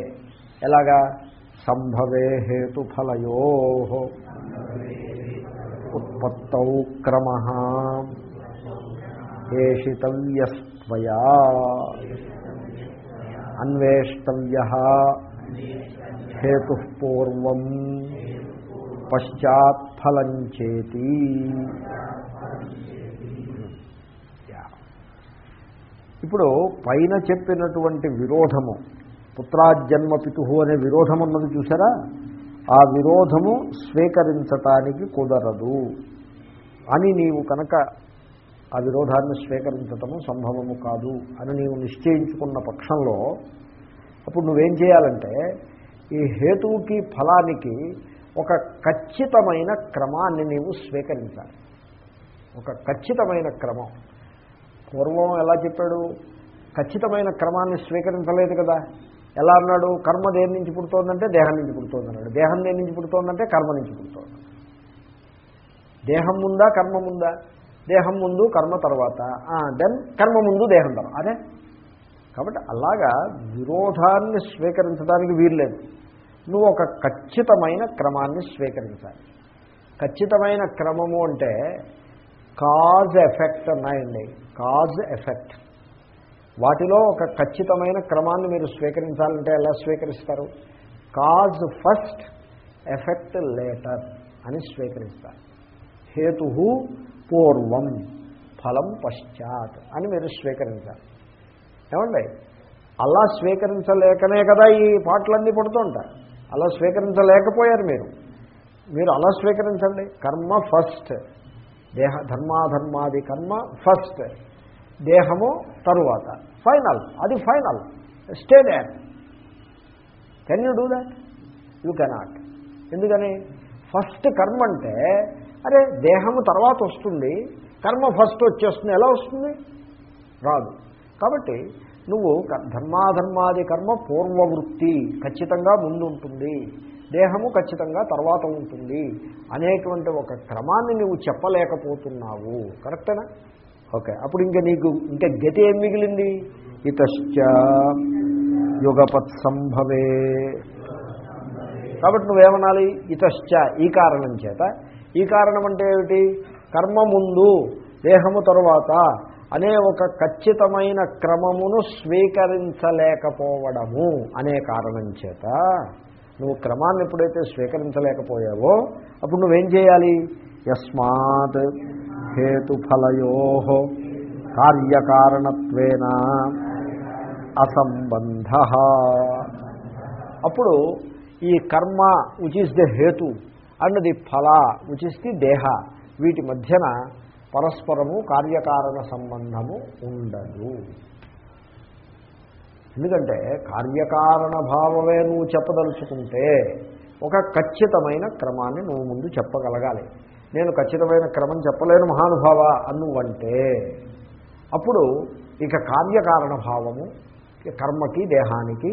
Speaker 1: ఎలాగా? సంభవే హేతుఫలయో ఉత్పత్తౌ క్రమ. ఏషితవ్యస్త్వయా అన్వేష్టవ్య హేతు పూర్వం పశ్చాత్ఫలంచేతి ఇప్పుడు పైన చెప్పినటువంటి విరోధము పుత్రాజన్మ పితు అనే విరోధం అన్నది చూసారా? ఆ విరోధము స్వీకరించటానికి కుదరదు అని నీవు కనుక ఆ విరోధాన్ని స్వీకరించటము సంభవము కాదు అని నీవు నిశ్చయించుకున్న పక్షంలో అప్పుడు నువ్వేం చేయాలంటే ఈ హేతువుకి ఫలానికి ఒక ఖచ్చితమైన క్రమాన్ని నీవు స్వీకరించాలి. ఒక ఖచ్చితమైన క్రమం. పూర్వం ఎలా చెప్పాడు? ఖచ్చితమైన క్రమాన్ని స్వీకరించలేదు కదా. ఎలా అన్నాడు? కర్మ దేని నుంచి పుడుతోందంటే దేహం నుంచి పుడుతోంది అన్నాడు దేహం దేని నుంచి పుడుతోందంటే కర్మ నుంచి పుడుతోంది. దేహం ఉందా కర్మ ఉందా? దేహం ముందు కర్మ తర్వాత. దెన్ కర్మ ముందు దేహం తర్వాత. అదే? కాబట్టి అలాగా విరోధాన్ని స్వీకరించడానికి వీల్లేదు. నువ్వు ఒక ఖచ్చితమైన క్రమాన్ని స్వీకరించాలి. ఖచ్చితమైన క్రమము అంటే కాజ్ ఎఫెక్ట్ ఉన్నాయండి కాజ్ ఎఫెక్ట్ వాటిలో ఒక ఖచ్చితమైన క్రమాన్ని మీరు స్వీకరించాలంటే ఎలా స్వీకరిస్తారు? కాజ్ ఫస్ట్ ఎఫెక్ట్ లేటర్ అని స్వీకరిస్తారు. హేతు పూర్వం ఫలం పశ్చాత్ అని మీరు స్వీకరించాలి. ఏమండి? అలా స్వీకరించలేకనే కదా ఈ పాటలన్నీ పడుతుంటాయి అలా స్వీకరించలేకపోయారు మీరు. మీరు అలా స్వీకరించండి. కర్మ ఫస్ట్. దేహ ధర్మాధర్మాది కర్మ ఫస్ట్. దేహము తరువాత. ఫైనల్. అది final. Stay there. Can you do that? You cannot. ఎందుకని? ఫస్ట్ కర్మ అంటే అరే దేహము తర్వాత వస్తుంది. కర్మ ఫస్ట్ వచ్చేస్తుంది. ఎలా వస్తుంది? రాదు. కాబట్టి నువ్వు ధర్మాధర్మాది కర్మ పూర్వవృత్తి ఖచ్చితంగా ముందు ఉంటుంది దేహము ఖచ్చితంగా తర్వాత ఉంటుంది. అనేటువంటి ఒక క్రమాన్ని నువ్వు చెప్పలేకపోతున్నావు. కరెక్టేనా? ఓకే. అప్పుడు ఇంకా నీకు ఇంకా గతి ఏం మిగిలింది? ఇతశ్చ యుగపత్ సంభవే కాబట్టి నువ్వేమనాలి? ఇతశ్చ ఈ కారణం చేత ఈ కారణం అంటే ఏమిటి? కర్మ ముందు దేహము తరువాత అనే ఒక ఖచ్చితమైన క్రమమును స్వీకరించలేకపోవడము అనే కారణం చేత నువ్వు క్రమాన్ని ఎప్పుడైతే స్వీకరించలేకపోయావో అప్పుడు నువ్వేం చేయాలి? యస్మాత్ హేతుఫలయో కార్యకారణత్వేన అసంబంధ. అప్పుడు ఈ కర్మ విచ్ ఈస్ ద హేతు అండ్ ది ఫల విచ్ ఇస్ ది దేహ వీటి మధ్యన పరస్పరము కార్యకారణ సంబంధము ఉండదు. ఎందుకంటే కార్యకారణ భావమే నువ్వు చెప్పదలుచుకుంటే ఒక ఖచ్చితమైన క్రమాన్ని నువ్వు ముందు చెప్పగలగాలి. నేను ఖచ్చితమైన క్రమం చెప్పలేను మహానుభావ అన్నువంటే. అప్పుడు ఇక కార్యకారణ భావము కర్మకి దేహానికి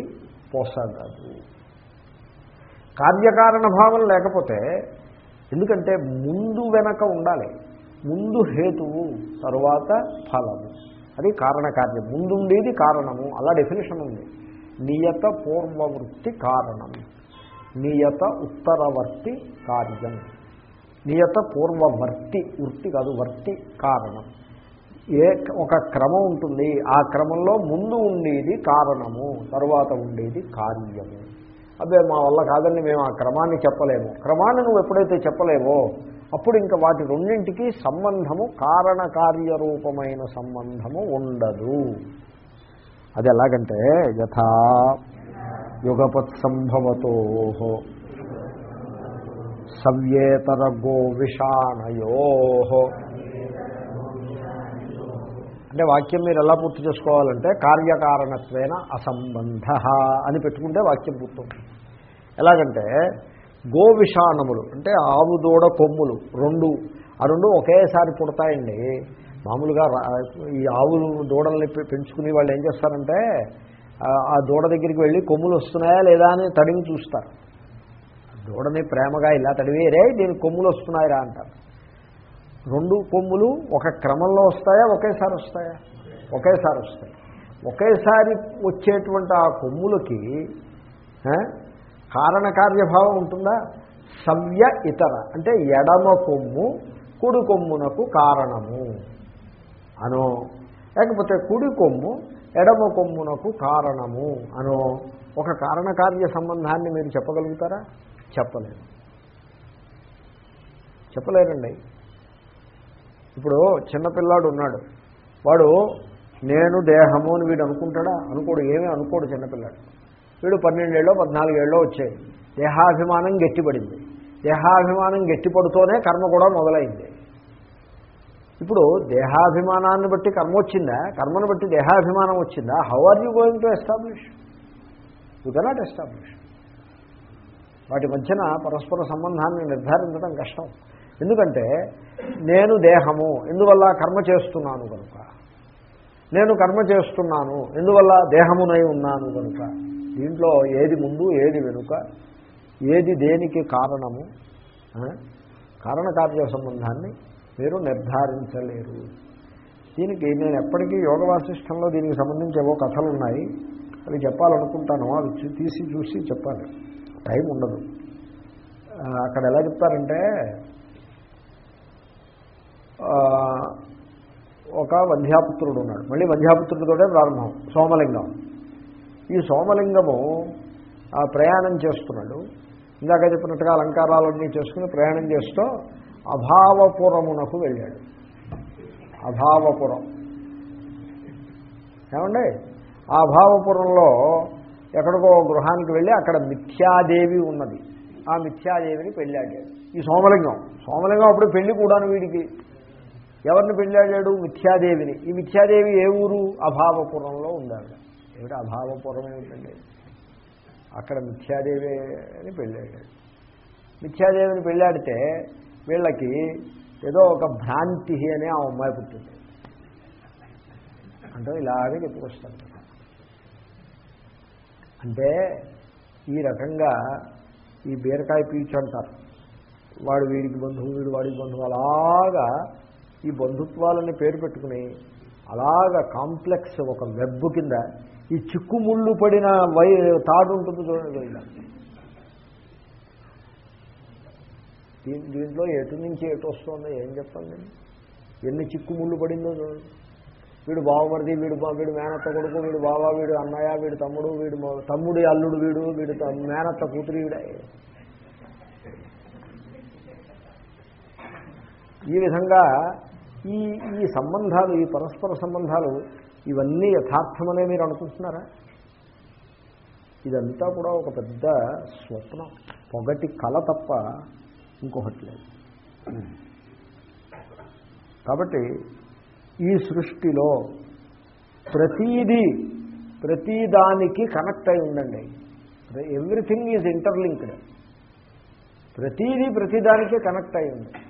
Speaker 1: పోసగదు. కార్యకారణ భావం లేకపోతే ఎందుకంటే ముందు వెనక ఉండాలి. ముందు హేతువు తరువాత ఫలము. అది కారణకార్యం ముందుండేది కారణము. అలా డెఫినేషన్ ఉంది. నియత పూర్వవృత్తి కారణం. నియత ఉత్తరవర్తి కార్యం. నియత పూర్వవర్తి వృత్తి కాదు వర్తి కారణం. ఏ ఒక క్రమం ఉంటుంది. ఆ క్రమంలో ముందు ఉండేది కారణము తరువాత ఉండేది కార్యము. అదే మా వల్ల కాదని మేము ఆ క్రమాన్ని చెప్పలేము. క్రమాన్ని నువ్వు ఎప్పుడైతే చెప్పలేవో అప్పుడు ఇంకా వాటి రెండింటికి సంబంధము కారణ కార్యరూపమైన సంబంధము ఉండదు. అది ఎలాగంటే యథా యుగపత్ సంభవతో సవ్యేతర గోవిషాణయో అంటే వాక్యం మీరు ఎలా పూర్తి చేసుకోవాలంటే కార్యకారణత్వేన అసంబంధ అని పెట్టుకుంటే వాక్యం పూర్తవుతుంది. ఎలాగంటే గోవిషాణములు అంటే ఆవు దూడ కొమ్ములు రెండు ఆ రెండు ఒకేసారి పుడతాయండి. మామూలుగా ఈ ఆవులు దూడల్ని పెంచుకుని పెంచుకునే వాళ్ళు ఏం చేస్తారంటే ఆ- దూడ దగ్గరికి వెళ్ళి కొమ్ములు వస్తున్నాయా లేదా అని తడిమి చూస్తారు. దూడని ప్రేమగా ఇలా తడివేరే దీని కొమ్ములు వస్తున్నాయిరా అంటారు. రెండు కొమ్ములు ఒక క్రమంలో వస్తాయా? ఒకేసారి వస్తాయా? ఒకేసారి వస్తాయి. ఒకేసారి వచ్చేటువంటి ఆ కొమ్ములకి కారణకార్యభావం ఉంటుందా? సవ్య ఇతర అంటే ఎడమ కొమ్ము కుడి కొమ్మునకు కారణము అనో లేకపోతే కుడి కొమ్ము ఎడమ కొమ్మునకు కారణము అనో ఒక కారణకార్య సంబంధాన్ని మీరు చెప్పగలుగుతారా? చెప్పలేరు చెప్పలేరండి. ఇప్పుడు చిన్నపిల్లాడు ఉన్నాడు. వాడు నేను దేహము అని వీడు అనుకుంటాడా? అనుకోడు ఏమీ అనుకోడు చిన్నపిల్లాడు వీడు పన్నెండేళ్ళో పద్నాలుగేళ్ళో వచ్చాయి. దేహాభిమానం గట్టిపడింది. దేహాభిమానం గట్టిపడుతూనే కర్మ కూడా మొదలైంది. ఇప్పుడు దేహాభిమానాన్ని బట్టి కర్మ వచ్చిందా? కర్మను బట్టి దేహాభిమానం వచ్చిందా? How are you going to establish you cannot establish వాటి మధ్యన పరస్పర సంబంధాన్ని నిర్ధారించడం కష్టం. ఎందుకంటే నేను దేహము ఎందువల్ల కర్మ చేస్తున్నాను కనుక. నేను కర్మ చేస్తున్నాను ఎందువల్ల దేహమునై ఉన్నాను కనుక. దీంట్లో ఏది ముందు ఏది వెనుక ఏది దేనికి కారణము కారణకార్య సంబంధాన్ని మీరు నిర్ధారించలేరు. దీనికి నేను ఎప్పటికీ యోగ వాసిష్టంలో దీనికి సంబంధించి ఏవో కథలు ఉన్నాయి అవి చెప్పాలనుకుంటాను. అవి తీసి చూసి చెప్పాలి. టైం ఉండదు. అక్కడ ఎలా చెప్తారంటే ఒక వంధ్యాపుత్రుడు ఉన్నాడు. మళ్ళీ వంధ్యాపుత్రుడితోటే ప్రారంభం. సోమలింగం. ఈ సోమలింగము ఆ, ప్రయాణం చేస్తున్నాడు. ఇందాక చెప్పినట్టుగా అలంకారాలన్నీ చేసుకుని ప్రయాణం చేస్తూ అభావపురమునకు వెళ్ళాడు. అభావపురం. ఏమండి? ఆ అభావపురంలో ఎక్కడికో గృహానికి వెళ్ళి అక్కడ మిథ్యాదేవి ఉన్నది. ఆ మిథ్యాదేవిని పెళ్ళాడాడు. ఈ సోమలింగం. సోమలింగం అప్పుడు పెళ్ళి కూడాను వీడికి. ఎవరిని పెళ్ళాడాడు? మిథ్యాదేవిని. ఈ మిథ్యాదేవి ఏ ఊరు? అభావపురంలో ఉందాడు ఏమిటి అభావపురం ఏమిటండి? అక్కడ మిథ్యాదేవి అని పెళ్ళాడాడు. మిథ్యాదేవిని పెళ్ళాడితే వీళ్ళకి ఏదో ఒక భ్రాంతి అనే ఆ అమ్మాయి పుట్టింది. అంటే ఇలాగే చెప్పుకొస్తాను అంటే ఈ రకంగా ఈ బీరకాయ పీచు అంటారు. వాడు వీడికి బంధువు వీడు వాడికి బంధువు అలాగా ఈ బంధుత్వాలని పేరు పెట్టుకుని అలాగా కాంప్లెక్స్ ఒక వెబ్ కింద ఈ చిక్కుముళ్ళు పడిన వై తాడు ఉంటుంది చూడండి దీని దీంట్లో ఎటు నుంచి ఎటు వస్తుందో ఏం చెప్పండి ఎన్ని చిక్కుముళ్ళు పడిందో చూడండి. వీడు బావమరిది వీడు బా- వీడు మేనత్త కొడుకు వీడు బావ వీడు అన్నయ్య వీడు తమ్ముడు వీడు తమ్ముడి అల్లుడు వీడు వీడు మేనత్త కూతురు వీడ. ఈ విధంగా ఈ ఈ సంబంధాలు ఈ పరస్పర సంబంధాలు ఇవన్నీ యథార్థమనే మీరు అనుకుంటున్నారా? ఇదంతా కూడా ఒక పెద్ద స్వప్నం. పొగటి కళ తప్ప ఇంకొకటి లేదు. కాబట్టి ఈ సృష్టిలో ప్రతీది ప్రతిదానికి కనెక్ట్ అయి ఉండండి. Everything is interlinked. ప్రతీది ప్రతిదానికే కనెక్ట్ అయి ఉంది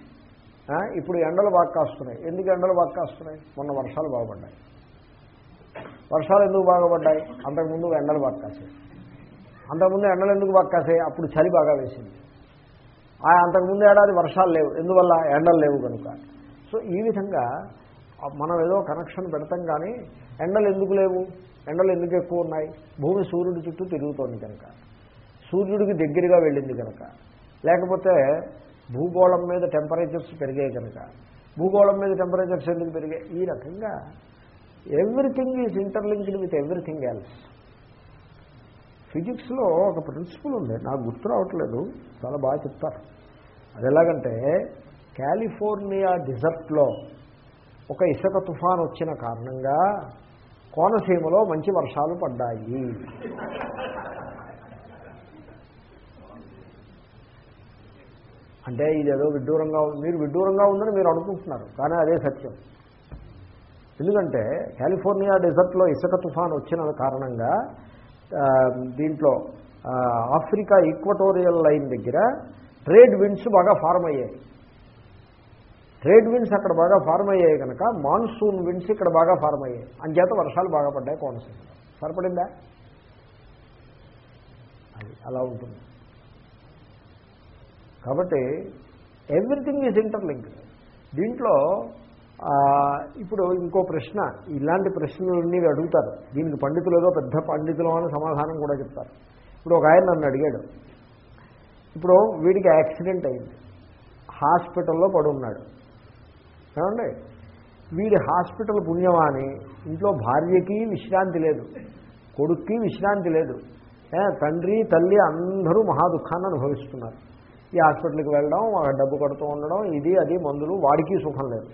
Speaker 1: ఇప్పుడు ఎండలు బాగా కాస్తున్నాయి. ఎందుకు ఎండలు బాగా కాస్తున్నాయి? మొన్న వర్షాలు బాగుపడ్డాయి వర్షాలు ఎందుకు బాగుపడ్డాయి అంతకుముందు ఎండలు బాగా కాసాయి అంతకుముందు ఎండలు ఎందుకు బాగా కాసాయి అప్పుడు చలి బాగా వేసింది. ఆ అంతకుముందు ఏడాది వర్షాలు లేవు. ఎందువల్ల? ఎండలు లేవు కనుక. సో ఈ విధంగా మనం ఏదో కనెక్షన్ పెడతాం కానీ ఎండలు ఎందుకు లేవు? ఎండలు ఎందుకు ఎక్కువ ఉన్నాయి? భూమి సూర్యుడి చుట్టూ తిరుగుతోంది కనుక. సూర్యుడికి దగ్గరగా వెళ్ళింది కనుక. లేకపోతే భూగోళం మీద టెంపరేచర్స్ పెరిగాయి కనుక భూగోళం మీద టెంపరేచర్స్ ఎందుకు పెరిగాయి? ఈ రకంగా everything is interlinked with everything else. ఫిజిక్స్లో ఒక ప్రిన్సిపల్ ఉంది నాకు గుర్తు రావట్లేదు చాలా బాగా చెప్తారు. అది ఎలాగంటే కాలిఫోర్నియా డిజర్ట్లో ఒక ఇసుక తుఫాన్ వచ్చిన కారణంగా కోనసీమలో మంచి వర్షాలు పడ్డాయి. అంటే ఇదేదో విడ్డూరంగా ఉంది మీరు విడ్డూరంగా ఉందని మీరు అనుకుంటున్నారు కానీ అదే సత్యం. ఎందుకంటే కాలిఫోర్నియా డెజర్ట్లో ఇసుక తుఫాన్ వచ్చిన కారణంగా దీంట్లో ఆఫ్రికా ఈక్వటోరియల్ లైన్ దగ్గర ట్రేడ్ విండ్స్ బాగా ఫార్మ్ అయ్యాయి. ట్రేడ్ విండ్స్ అక్కడ బాగా ఫార్మ్ అయ్యాయి కనుక మాన్సూన్ విండ్స్ ఇక్కడ బాగా ఫార్మ్ అయ్యాయి. అంచేత వర్షాలు బాగా పడ్డాయి కోనసీమ సరిపడిందా? అది అలా ఉంటుంది. కాబట్టి ఎవ్రీథింగ్ ఈజ్ ఇంటర్లింక్డ్ దీంట్లో ఇప్పుడు ఇంకో ప్రశ్న ఇలాంటి ప్రశ్నలన్నీ అడుగుతారు. దీనికి పండితులు ఏదో పెద్ద పండితులు అని సమాధానం కూడా చెప్తారు. ఇప్పుడు ఒక ఆయన నన్ను అడిగాడు. ఇప్పుడు వీడికి యాక్సిడెంట్ అయింది. హాస్పిటల్లో పడి ఉన్నాడు ఏమండి? వీడి హాస్పిటల్ పుణ్యమా అని ఇంట్లో భార్యకి విశ్రాంతి లేదు. కొడుక్కి విశ్రాంతి లేదు. తండ్రి తల్లి అందరూ మహా దుఃఖాన్ని అనుభవిస్తున్నారు. ఈ హాస్పిటల్కి వెళ్ళడం డబ్బు కడుతూ ఉండడం ఇది అది మందులు వాడికి సుఖం లేదు.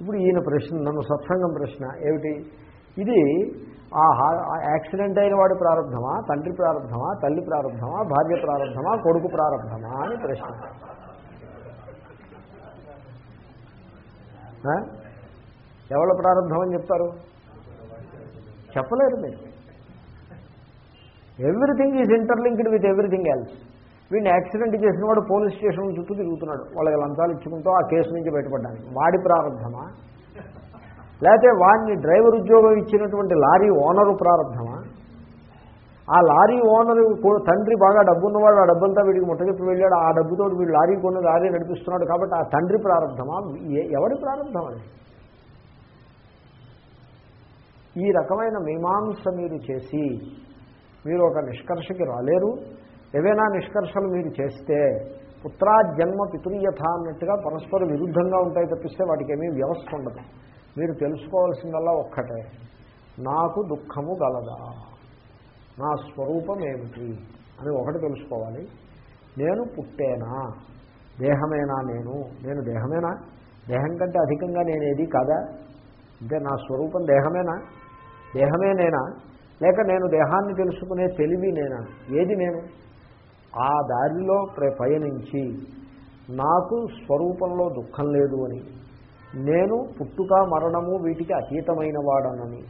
Speaker 1: ఇప్పుడు ఈయన ప్రశ్న నన్ను సత్సంగం ప్రశ్న ఏమిటి? ఇది ఆ ఆ యాక్సిడెంట్ అయిన వాడి ప్రారంభమా తండ్రి ప్రారంభమా తల్లి ప్రారంభమా భార్య ప్రారంభమా కొడుకు ప్రారంభమా అని ప్రశ్న. ఎవరు ఎవరి ప్రారంభం అని చెప్తారు? చెప్పలేరు మీరు. Everything is interlinked with everything else వీడిని యాక్సిడెంట్ చేసిన వాడు పోలీస్ స్టేషన్ చుట్టూ తిరుగుతున్నాడు. వాళ్ళకి లంచాలు ఇచ్చుకుంటూ ఆ కేసు నుంచి బయటపడ్డాను వాడి ప్రారంభమా? లేకపోతే వాడిని డ్రైవర్ ఉద్యోగం ఇచ్చినటువంటి లారీ ఓనరు ప్రారంభమా? ఆ లారీ ఓనరు తండ్రి బాగా డబ్బున్నవాడు ఆ డబ్బుంతా వీడికి ముట్టజెప్పి వెళ్ళాడు. ఆ డబ్బుతో వీడు లారీ కొన్ని లారీ నడిపిస్తున్నాడు కాబట్టి ఆ తండ్రి ప్రారంభమా? ఎవరి ఎవడి ప్రారంభం అది ఈ రకమైన మీమాంస మీరు చేసి మీరు ఒక నిష్కర్షకి రాలేరు. ఏవైనా నిష్కర్షలు మీరు చేస్తే పుత్రా జన్మ పితృయథ అన్నట్టుగా పరస్పర విరుద్ధంగా ఉంటాయి తప్పిస్తే వాటికి ఏమీ వ్యవస్థ ఉండదు. మీరు తెలుసుకోవాల్సిందల్లా ఒక్కటే. నాకు దుఃఖము గలదా? నా స్వరూపం ఏమిటి? అని ఒకటి తెలుసుకోవాలి. నేను పుట్టేనా? దేహమేనా నేను? నేను దేహమేనా? దేహం కంటే అధికంగా నేనేది కాదా? అంటే నా స్వరూపం దేహమేనా? దేహమే నేనా? లేక నేను దేహాన్ని తెలుసుకునే తెలివి నేనా? ఏది నేను? ఆ దారిలో ప్ర- పయనించి నాకు స్వరూపంలో దుఃఖం లేదు అని నేను పుట్టుక మరణము వీటికి అతీతమైన వాడనని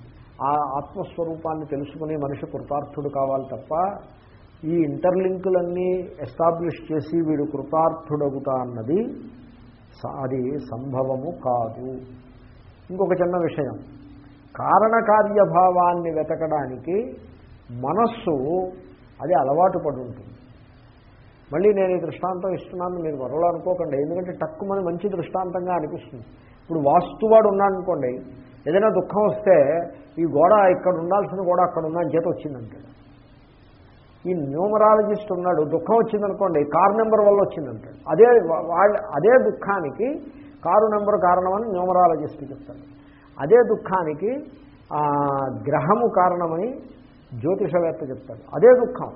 Speaker 1: ఆ ఆత్మస్వరూపాన్ని తెలుసుకునే మనిషి కృతార్థుడు కావాలి తప్ప ఈ ఇంటర్లింకులన్నీ ఎస్టాబ్లిష్ చేసి వీడు కృతార్థుడగుతా అన్నది అది సంభవము కాదు. ఇంకొక చిన్న విషయం. కారణకార్యభావాన్ని వెతకడానికి మనస్సు అది అలవాటు పడుతుంది మళ్ళీ నేను ఈ దృష్టాంతం ఇస్తున్నాను మీరు వరలో అనుకోకండి. ఎందుకంటే తక్కువని మంచి దృష్టాంతంగా అనిపిస్తుంది. ఇప్పుడు వాస్తువాడు ఉన్నాడు అనుకోండి ఏదైనా దుఃఖం వస్తే ఈ గోడ ఇక్కడ ఉండాల్సిన గోడ అక్కడ ఉందని చేత వచ్చిందంటాడు. ఈ న్యూమరాలజిస్ట్ ఉన్నాడు దుఃఖం వచ్చిందనుకోండి కారు నెంబర్ వల్ల వచ్చిందంటాడు. అదే వా- వాళ్ళ అదే దుఃఖానికి కారు నెంబర్ కారణమని న్యూమరాలజిస్ట్ చెప్తాడు. అదే దుఃఖానికి గ్రహము కారణమని జ్యోతిషవేత్త చెప్తాడు. అదే దుఃఖం.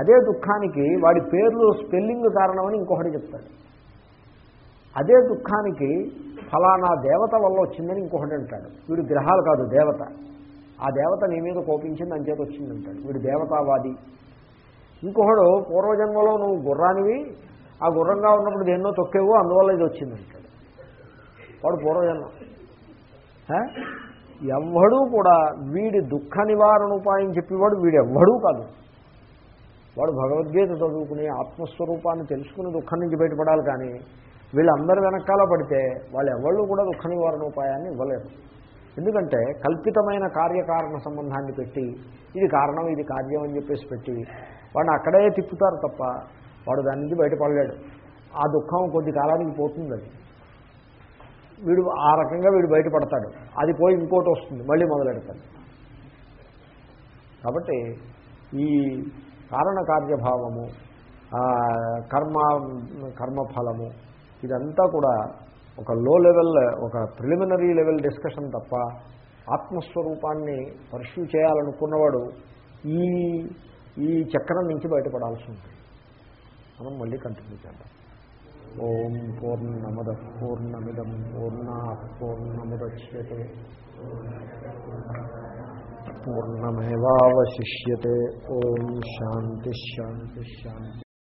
Speaker 1: అదే దుఃఖానికి వాడి పేర్లు స్పెల్లింగ్ కారణమని ఇంకొకటి చెప్తాడు. అదే దుఃఖానికి ఫలానా దేవత వల్ల వచ్చిందని ఇంకొకటి అంటాడు. వీడు గ్రహాలు కాదు దేవత. ఆ దేవత నీ మీద కోపించింది అంచేత వచ్చిందంటాడు వీడు దేవతావాది. ఇంకొకడు పూర్వజన్మలో నువ్వు గుర్రానివి ఆ గుర్రంగా ఉన్నప్పుడు దేన్నో తొక్కేవో అందువల్ల ఇది వచ్చిందంటాడు వాడు పూర్వజన్మ. ఎవ్వడూ కూడా వీడి దుఃఖ నివారణ ఉపాయం చెప్పేవాడు వీడు ఎవ్వడూ కాదు. వాడు భగవద్గీత చదువుకుని ఆత్మస్వరూపాన్ని తెలుసుకుని దుఃఖం నుంచి బయటపడాలి కానీ వీళ్ళందరి వెనకాల పడితే వాళ్ళు ఎవళ్ళు కూడా దుఃఖ నివారణ ఉపాయాన్ని ఇవ్వలేరు. ఎందుకంటే కల్పితమైన కార్యకారణ సంబంధాన్ని పెట్టి ఇది కారణం ఇది కార్యం అని చెప్పేసి పెట్టి వాడిని అక్కడే తిప్పుతారు తప్ప వాడు దాని నుంచి బయటపడలేడు. ఆ దుఃఖం కొద్ది కాలానికి పోతుంది అది. వీడు ఆ రకంగా వీడు బయటపడతాడు. అది పోయి ఇంకోటి వస్తుంది మళ్ళీ మొదలెడతాడు. కాబట్టి ఈ కారణ కార్యభావము కర్మ కర్మఫలము ఇదంతా కూడా ఒక లో లెవెల్ ఒక ప్రిలిమినరీ లెవెల్ డిస్కషన్ తప్ప ఆత్మస్వరూపాన్ని పర్ష్యూ చేయాలనుకున్నవాడు ఈ ఈ చక్రం నుంచి బయటపడాల్సి ఉంటుంది. మనం మళ్ళీ కంటిన్యూ చేద్దాం. ఓం పూర్ణమద పూర్ణమిదం పూర్ణ పూర్ణముద్యతే. పూర్ణమేవాశిష్యే ఓం శాంతి శాంతి శాంతి.